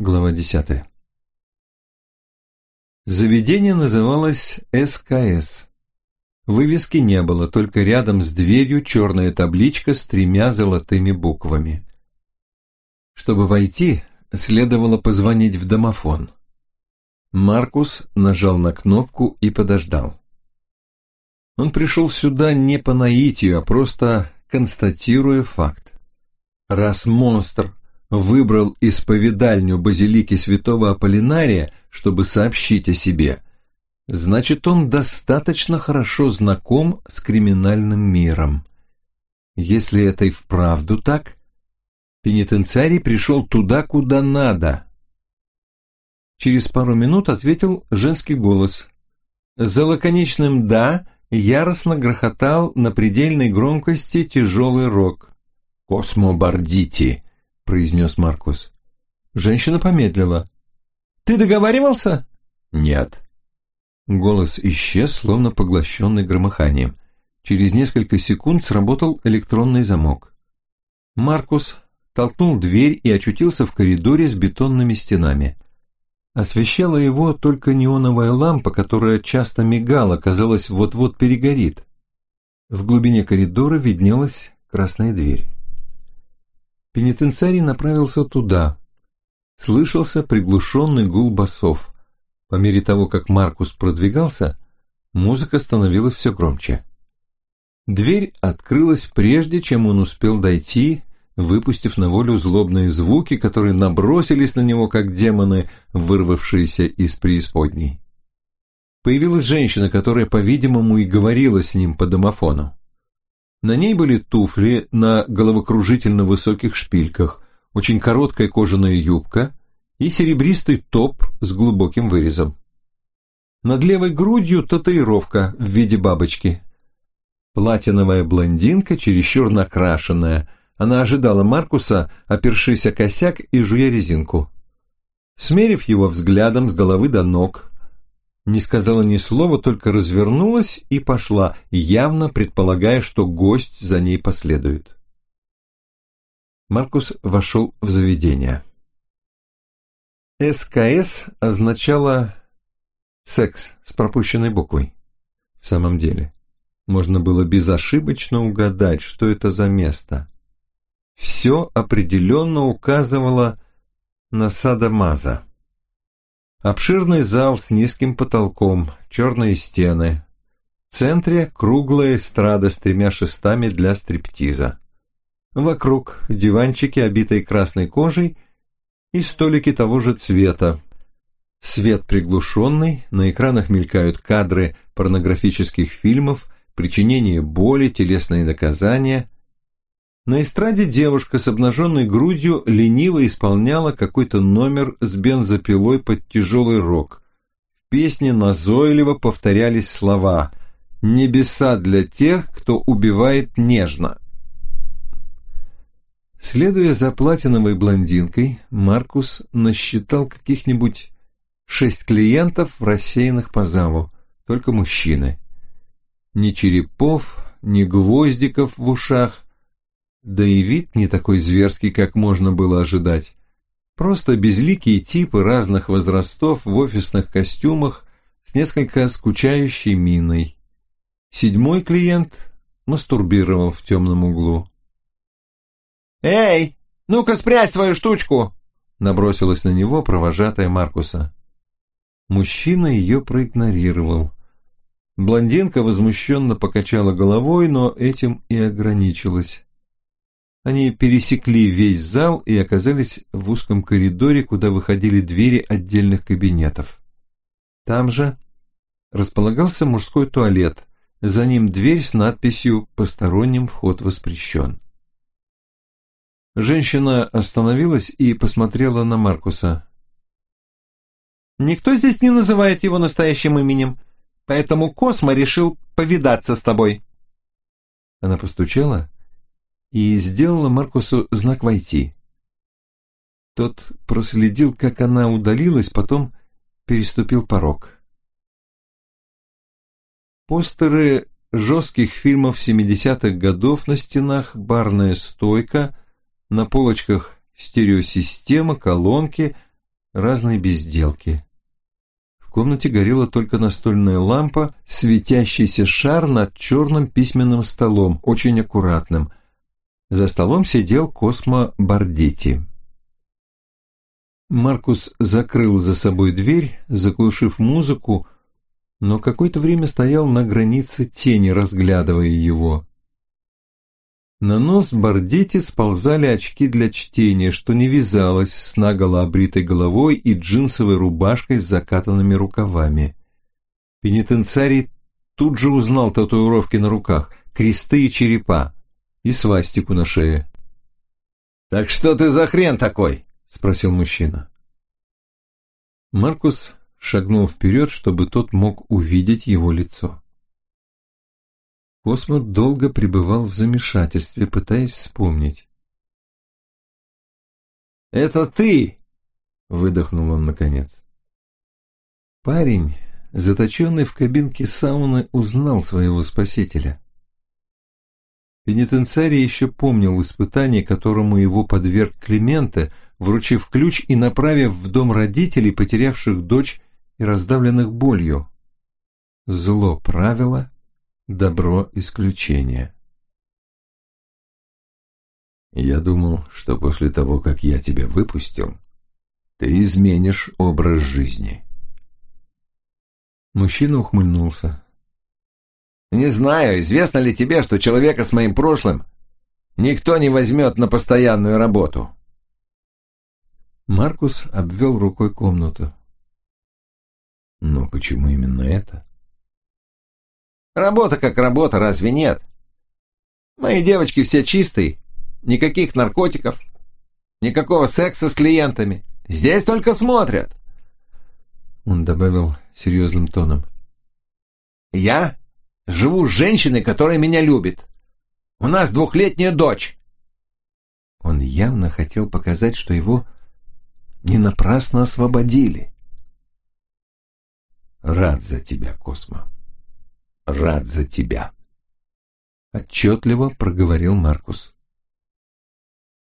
Глава десятая. Заведение называлось СКС. Вывески не было, только рядом с дверью черная табличка с тремя золотыми буквами. Чтобы войти, следовало позвонить в домофон. Маркус нажал на кнопку и подождал. Он пришел сюда не по наитию, а просто констатируя факт. Раз монстр выбрал исповедальню базилики святого Аполлинария, чтобы сообщить о себе, значит, он достаточно хорошо знаком с криминальным миром. Если это и вправду так, пенитенциарий пришел туда, куда надо. Через пару минут ответил женский голос. За лаконичным «да» яростно грохотал на предельной громкости тяжелый рог. «Космо Бардити!» Произнес Маркус. Женщина помедлила. «Ты договаривался?» «Нет». Голос исчез, словно поглощенный громыханием. Через несколько секунд сработал электронный замок. Маркус толкнул дверь и очутился в коридоре с бетонными стенами. Освещала его только неоновая лампа, которая часто мигала, казалось, вот-вот перегорит. В глубине коридора виднелась красная дверь. Пенитенциарий направился туда. Слышался приглушенный гул басов. По мере того, как Маркус продвигался, музыка становилась все громче. Дверь открылась прежде, чем он успел дойти, выпустив на волю злобные звуки, которые набросились на него, как демоны, вырвавшиеся из преисподней. Появилась женщина, которая, по-видимому, и говорила с ним по домофону. На ней были туфли на головокружительно высоких шпильках, очень короткая кожаная юбка и серебристый топ с глубоким вырезом. Над левой грудью татуировка в виде бабочки. Платиновая блондинка, чересчур накрашенная. Она ожидала Маркуса, опершись о косяк и жуя резинку. Смерив его взглядом с головы до ног, не сказала ни слова, только развернулась и пошла, явно предполагая, что гость за ней последует. Маркус вошел в заведение. СКС означало «секс» с пропущенной буквой. В самом деле, можно было безошибочно угадать, что это за место. Все определенно указывало на Садамаза. Обширный зал с низким потолком, черные стены. В центре круглая эстрада с тремя шестами для стриптиза. Вокруг диванчики, обитые красной кожей, и столики того же цвета. Свет приглушенный, на экранах мелькают кадры порнографических фильмов, причинение боли, телесные наказания – на эстраде девушка с обнаженной грудью лениво исполняла какой-то номер с бензопилой под тяжелый рог. В песне назойливо повторялись слова «Небеса для тех, кто убивает нежно». Следуя за платиновой блондинкой, Маркус насчитал каких-нибудь шесть клиентов, рассеянных по залу, только мужчины. Ни черепов, ни гвоздиков в ушах, да и вид не такой зверский, как можно было ожидать. Просто безликие типы разных возрастов в офисных костюмах с несколько скучающей миной. Седьмой клиент мастурбировал в темном углу. «Эй, ну-ка спрячь свою штучку!» набросилась на него провожатая Маркуса. Мужчина ее проигнорировал. Блондинка возмущенно покачала головой, но этим и ограничилась. Они пересекли весь зал и оказались в узком коридоре, куда выходили двери отдельных кабинетов. Там же располагался мужской туалет, за ним дверь с надписью «Посторонним вход воспрещен». Женщина остановилась и посмотрела на Маркуса. «Никто здесь не называет его настоящим именем, поэтому Космо решил повидаться с тобой». Она постучала, и сделала Маркусу знак «Войти». Тот проследил, как она удалилась, потом переступил порог. Постеры жестких фильмов 70-х годов на стенах, барная стойка, на полочках стереосистема, колонки, разные безделки. В комнате горела только настольная лампа, светящийся шар над черным письменным столом, очень аккуратным. За столом сидел Космо Бардити. Маркус закрыл за собой дверь, заглушив музыку, но какое-то время стоял на границе тени, разглядывая его. На нос Бардити сползали очки для чтения, что не вязалось с наголо обритой головой и джинсовой рубашкой с закатанными рукавами. Пенитенциарий тут же узнал татуировки на руках, кресты и черепа, и свастику на шее. «Так что ты за хрен такой?» — спросил мужчина. Маркус шагнул вперед, чтобы тот мог увидеть его лицо. Космо долго пребывал в замешательстве, пытаясь вспомнить. «Это ты!» — выдохнул он наконец. Парень, заточенный в кабинке сауны, узнал своего спасителя. Пенитенциарий еще помнил испытание, которому его подверг Климента, вручив ключ и направив в дом родителей, потерявших дочь и раздавленных болью. Зло правило, добро исключение. Я думал, что после того, как я тебя выпустил, ты изменишь образ жизни. Мужчина ухмыльнулся. Не знаю, известно ли тебе, что человека с моим прошлым никто не возьмет на постоянную работу. Маркус обвел рукой комнату. Но почему именно это? Работа как работа, разве нет? Мои девочки все чистые, никаких наркотиков, никакого секса с клиентами. Здесь только смотрят. Он добавил серьезным тоном. Я Живу с женщиной, которая меня любит. У нас двухлетняя дочь. Он явно хотел показать, что его не напрасно освободили. Рад за тебя, Космо. Рад за тебя. Отчетливо проговорил Маркус.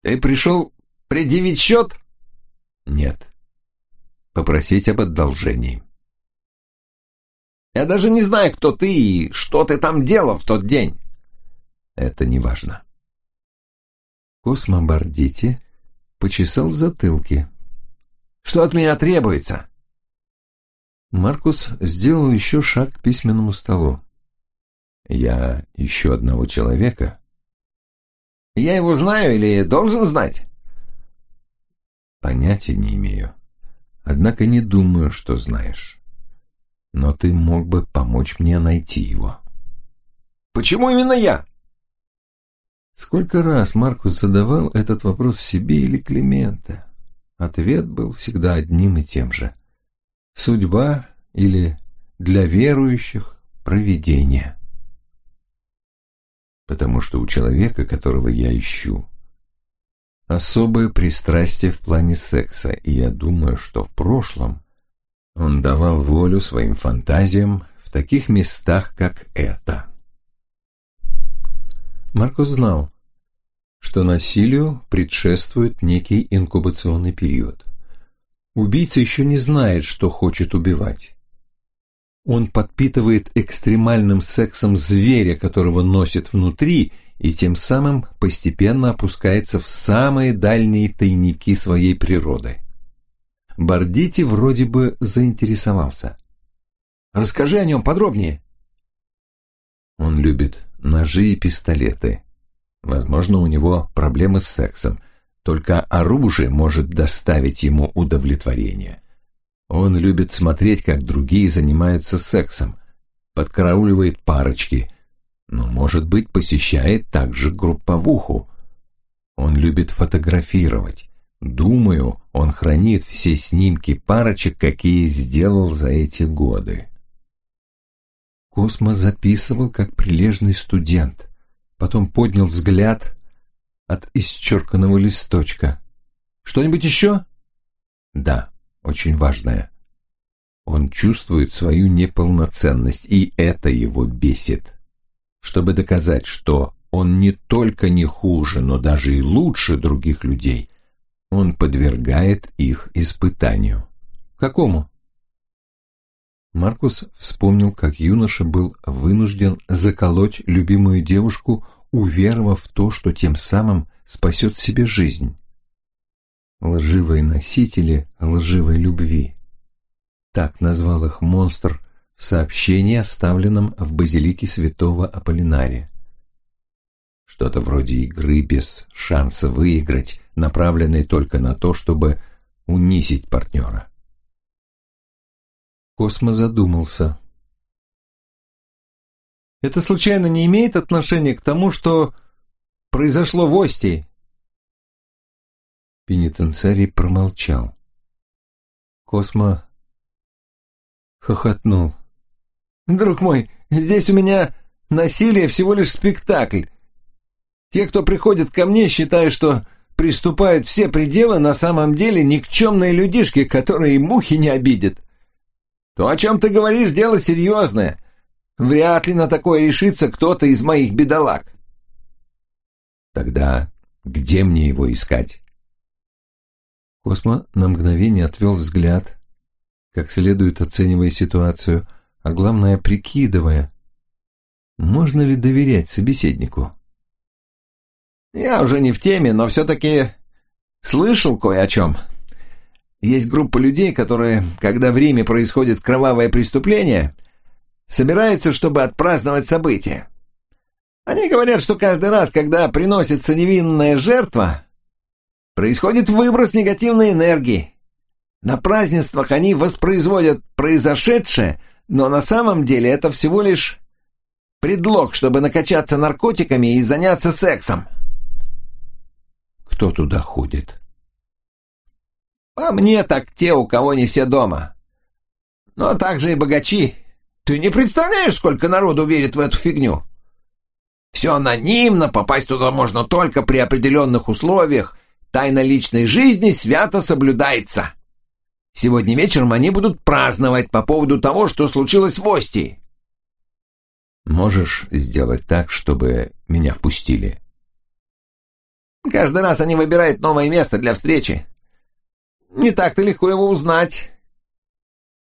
Ты пришел предъявить счет? Нет. Попросить об одолжении. Я даже не знаю, кто ты и что ты там делал в тот день. Это не важно. Космо Бардити почесал в затылке. Что от меня требуется? Маркус сделал еще шаг к письменному столу. Я ищу одного человека. Я его знаю или должен знать? Понятия не имею. Однако не думаю, что знаешь но ты мог бы помочь мне найти его. Почему именно я? Сколько раз Маркус задавал этот вопрос себе или Климента? Ответ был всегда одним и тем же. Судьба или для верующих провидение. Потому что у человека, которого я ищу, особое пристрастие в плане секса, и я думаю, что в прошлом он давал волю своим фантазиям в таких местах, как это. Маркус знал, что насилию предшествует некий инкубационный период. Убийца еще не знает, что хочет убивать. Он подпитывает экстремальным сексом зверя, которого носит внутри, и тем самым постепенно опускается в самые дальние тайники своей природы. Бардити вроде бы заинтересовался. «Расскажи о нем подробнее». Он любит ножи и пистолеты. Возможно, у него проблемы с сексом. Только оружие может доставить ему удовлетворение. Он любит смотреть, как другие занимаются сексом, подкарауливает парочки, но, может быть, посещает также групповуху. Он любит фотографировать. Думаю, он хранит все снимки парочек, какие сделал за эти годы. Космо записывал как прилежный студент, потом поднял взгляд от исчерканного листочка. «Что-нибудь еще?» «Да, очень важное. Он чувствует свою неполноценность, и это его бесит. Чтобы доказать, что он не только не хуже, но даже и лучше других людей – Он подвергает их испытанию. Какому? Маркус вспомнил, как юноша был вынужден заколоть любимую девушку, уверовав в то, что тем самым спасет себе жизнь. Лживые носители лживой любви. Так назвал их монстр в сообщении, оставленном в базилике святого Аполлинария. Что-то вроде игры без шанса выиграть, направленной только на то, чтобы унизить партнера. Космо задумался. «Это случайно не имеет отношения к тому, что произошло в Остии?» Пенитенциарий промолчал. Космо хохотнул. «Друг мой, здесь у меня насилие всего лишь спектакль. Те, кто приходит ко мне, считают, что приступают все пределы, на самом деле никчемные людишки, которые мухи не обидят. То, о чем ты говоришь, дело серьезное. Вряд ли на такое решится кто-то из моих бедолаг. Тогда где мне его искать? Космо на мгновение отвел взгляд, как следует оценивая ситуацию, а главное прикидывая, можно ли доверять собеседнику. Я уже не в теме, но все-таки слышал кое о чем. Есть группа людей, которые, когда в Риме происходит кровавое преступление, собираются, чтобы отпраздновать событие. Они говорят, что каждый раз, когда приносится невинная жертва, происходит выброс негативной энергии. На празднествах они воспроизводят произошедшее, но на самом деле это всего лишь предлог, чтобы накачаться наркотиками и заняться сексом. Кто туда ходит? А мне так те, у кого не все дома. А также и богачи. Ты не представляешь, сколько народу верит в эту фигню? Все анонимно, попасть туда можно только при определенных условиях. Тайна личной жизни свято соблюдается. Сегодня вечером они будут праздновать по поводу того, что случилось в Остии. Можешь сделать так, чтобы меня впустили? Каждый раз они выбирают новое место для встречи. Не так-то легко его узнать.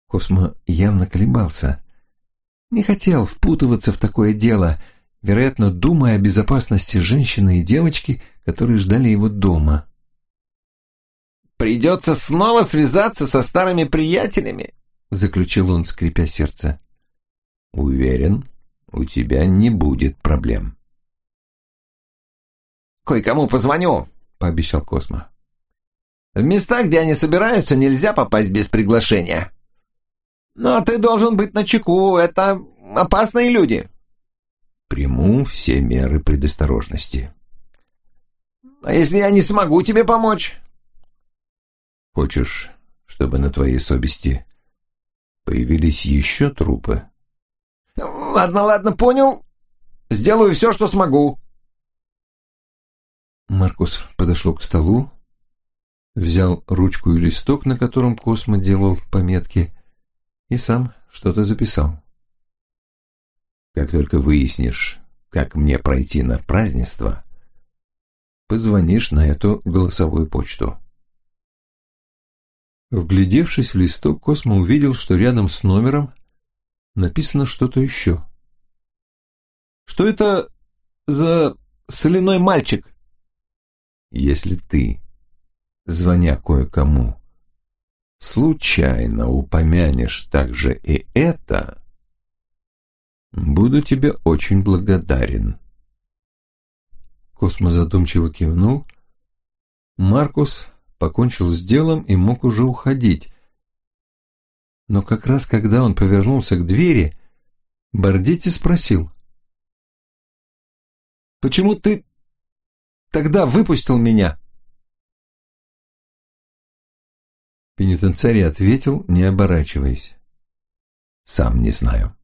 Космо явно колебался. Не хотел впутываться в такое дело, вероятно, думая о безопасности женщины и девочки, которые ждали его дома. «Придется снова связаться со старыми приятелями», — заключил он, скрипя сердце. «Уверен, у тебя не будет проблем». «Кое-кому позвоню», — пообещал Космо. В места, где они собираются, нельзя попасть без приглашения. Но ты должен быть начеку, это опасные люди. Приму все меры предосторожности. А если я не смогу тебе помочь? Хочешь, чтобы на твоей совести появились еще трупы? Ладно, ладно, понял. Сделаю все, что смогу. Маркус подошел к столу, взял ручку и листок, на котором Космо делал пометки, и сам что-то записал. «Как только выяснишь, как мне пройти на празднество, позвонишь на эту голосовую почту». Вглядевшись в листок, Космо увидел, что рядом с номером написано что-то еще. «Что это за соляной мальчик?» «Если ты звоня кое-кому, случайно упомянешь также и это, буду тебе очень благодарен. Космо задумчиво кивнул. Маркус покончил с делом и мог уже уходить. Но как раз когда он повернулся к двери, Бордити спросил. «Почему ты тогда выпустил меня?» Пенитенциарий ответил, не оборачиваясь. «Сам не знаю».